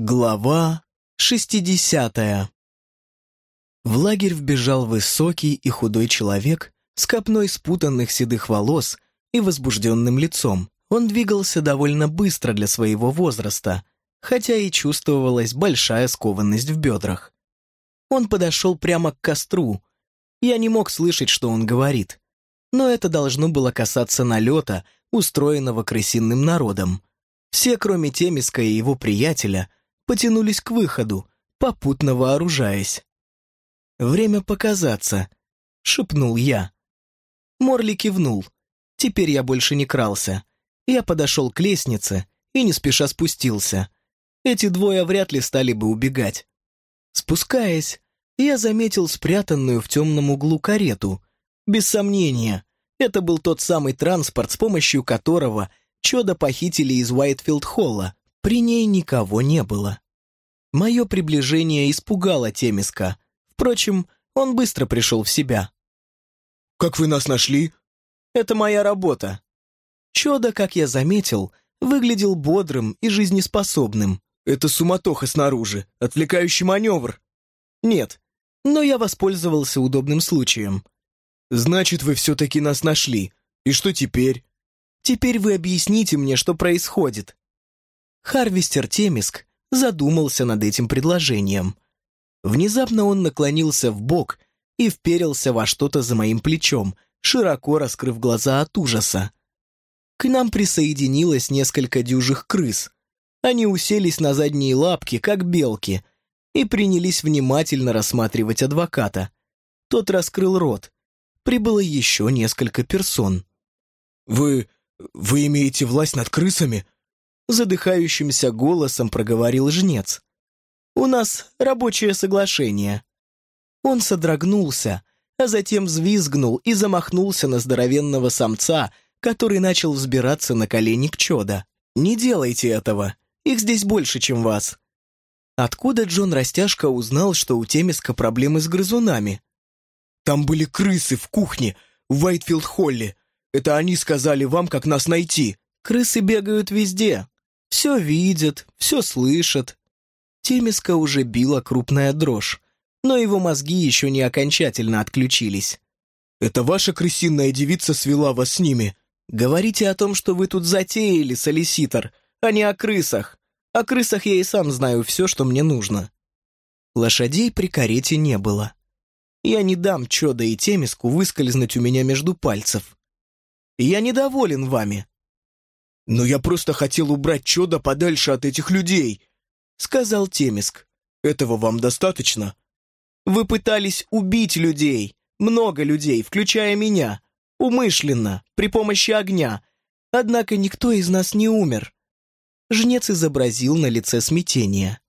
Глава шестидесятая В лагерь вбежал высокий и худой человек с копной спутанных седых волос и возбужденным лицом. Он двигался довольно быстро для своего возраста, хотя и чувствовалась большая скованность в бедрах. Он подошел прямо к костру. Я не мог слышать, что он говорит. Но это должно было касаться налета, устроенного крысиным народом. Все, кроме Темиска и его приятеля, потянулись к выходу, попутно вооружаясь. «Время показаться», — шепнул я. Морли кивнул. Теперь я больше не крался. Я подошел к лестнице и не спеша спустился. Эти двое вряд ли стали бы убегать. Спускаясь, я заметил спрятанную в темном углу карету. Без сомнения, это был тот самый транспорт, с помощью которого Чода похитили из Уайтфилд-Холла. При ней никого не было. Мое приближение испугало Темиска. Впрочем, он быстро пришел в себя. «Как вы нас нашли?» «Это моя работа». Чода, как я заметил, выглядел бодрым и жизнеспособным. «Это суматоха снаружи, отвлекающий маневр». «Нет, но я воспользовался удобным случаем». «Значит, вы все-таки нас нашли. И что теперь?» «Теперь вы объясните мне, что происходит». Харвестер Темиск задумался над этим предложением. Внезапно он наклонился в бок и вперился во что-то за моим плечом, широко раскрыв глаза от ужаса. К нам присоединилось несколько дюжих крыс. Они уселись на задние лапки, как белки, и принялись внимательно рассматривать адвоката. Тот раскрыл рот. Прибыло еще несколько персон. «Вы... вы имеете власть над крысами?» Задыхающимся голосом проговорил жнец. «У нас рабочее соглашение». Он содрогнулся, а затем взвизгнул и замахнулся на здоровенного самца, который начал взбираться на колени к чода. «Не делайте этого, их здесь больше, чем вас». Откуда Джон Растяжка узнал, что у Темиска проблемы с грызунами? «Там были крысы в кухне, в Уайтфилд-Холле. Это они сказали вам, как нас найти». «Крысы бегают везде, все видят, все слышат. Темиска уже била крупная дрожь, но его мозги еще не окончательно отключились. «Это ваша крысиная девица свела вас с ними?» «Говорите о том, что вы тут затеяли, солиситор, а не о крысах. О крысах я и сам знаю все, что мне нужно». Лошадей при карете не было. Я не дам Чода и Темиску выскользнуть у меня между пальцев. Я недоволен вами. «Но я просто хотел убрать чудо подальше от этих людей», — сказал Темиск. «Этого вам достаточно?» «Вы пытались убить людей, много людей, включая меня, умышленно, при помощи огня. Однако никто из нас не умер». Жнец изобразил на лице смятение.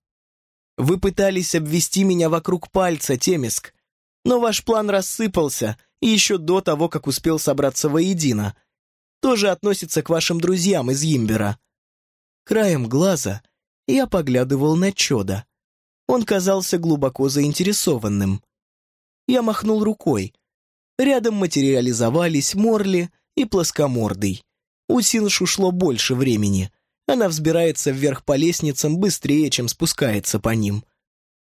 «Вы пытались обвести меня вокруг пальца, Темиск, но ваш план рассыпался еще до того, как успел собраться воедино тоже относится к вашим друзьям из Йимбера. Краем глаза я поглядывал на Чода. Он казался глубоко заинтересованным. Я махнул рукой. Рядом материализовались Морли и Плоскомордый. У Синш ушло больше времени. Она взбирается вверх по лестницам быстрее, чем спускается по ним.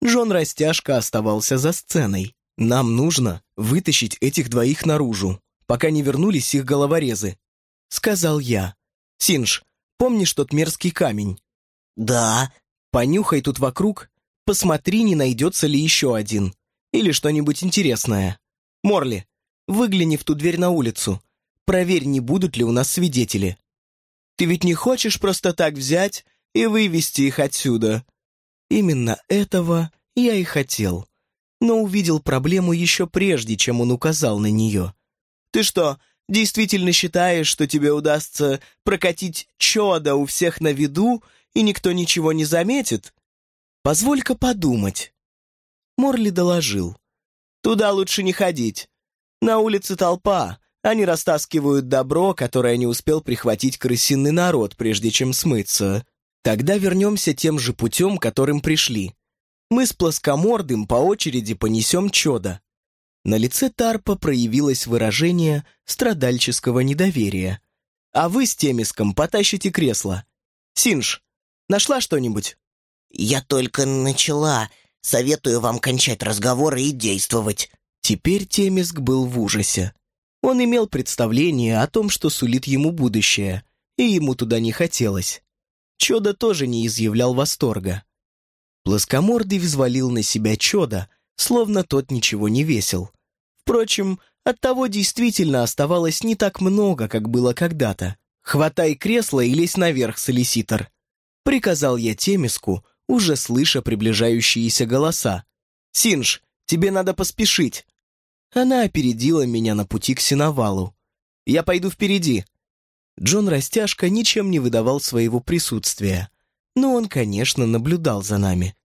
Джон Растяжка оставался за сценой. «Нам нужно вытащить этих двоих наружу, пока не вернулись их головорезы», сказал я. «Синж, помнишь тот мерзкий камень?» «Да». «Понюхай тут вокруг, посмотри, не найдется ли еще один. Или что-нибудь интересное. Морли, выгляни в ту дверь на улицу. Проверь, не будут ли у нас свидетели. Ты ведь не хочешь просто так взять и вывести их отсюда?» Именно этого я и хотел, но увидел проблему еще прежде, чем он указал на нее. «Ты что, Действительно считаешь, что тебе удастся прокатить чудо у всех на виду, и никто ничего не заметит? Позволь-ка подумать. Морли доложил. Туда лучше не ходить. На улице толпа, они растаскивают добро, которое не успел прихватить крысиный народ, прежде чем смыться. Тогда вернемся тем же путем, которым пришли. Мы с плоскомордым по очереди понесем чудо. На лице Тарпа проявилось выражение страдальческого недоверия. «А вы с Темиском потащите кресло. Синж, нашла что-нибудь?» «Я только начала. Советую вам кончать разговоры и действовать». Теперь Темиск был в ужасе. Он имел представление о том, что сулит ему будущее, и ему туда не хотелось. Чода тоже не изъявлял восторга. Плоскомордый взвалил на себя Чода, словно тот ничего не весил. Впрочем, от того действительно оставалось не так много, как было когда-то. «Хватай кресло и лезь наверх, солиситор», — приказал я Темиску, уже слыша приближающиеся голоса. «Синж, тебе надо поспешить». Она опередила меня на пути к сеновалу. «Я пойду впереди». Джон Растяжка ничем не выдавал своего присутствия, но он, конечно, наблюдал за нами.